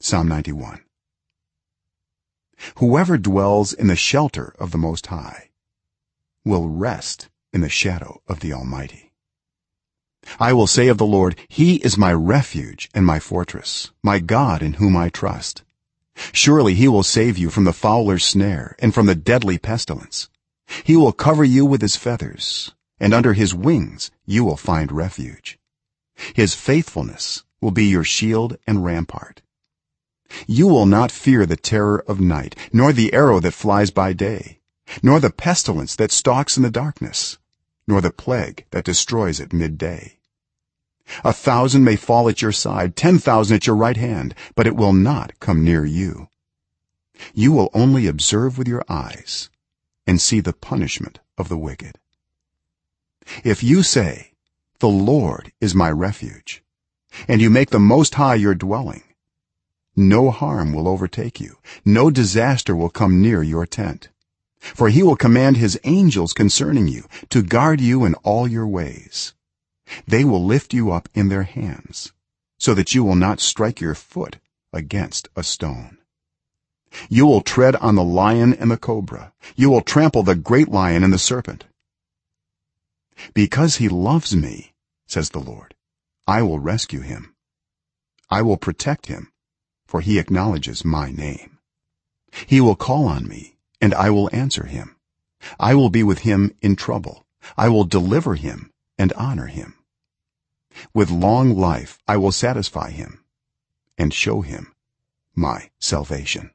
psalm 91 whoever dwells in the shelter of the most high will rest in the shadow of the almighty. I will say of the lord he is my refuge and my fortress my god in whom i trust. Surely he will save you from the fowler's snare and from the deadly pestilence. He will cover you with his feathers and under his wings you will find refuge. His faithfulness will be your shield and rampart you will not fear the terror of night nor the arrow that flies by day nor the pestilence that stalks in the darkness nor the plague that destroys at midday. A thousand may fall at your side 10000 at your right hand but it will not come near you. You will only observe with your eyes and see the punishment of the wicked. If you say the lord is my refuge and you make the most high your dwelling no harm will overtake you. No disaster will come near your tent. For he will command his angels concerning you to guard you in all your ways. They will lift you up in their hands so that you will not strike your foot against a stone. You will tread on the lion and the cobra. You will trample the great lion and the serpent. Because he loves me says the lord i will rescue him. I will protect him for he acknowledges my name. He will call on me and i will answer him. I will be with him in trouble. I will deliver him and honor him. With long life i will satisfy him and show him my salvation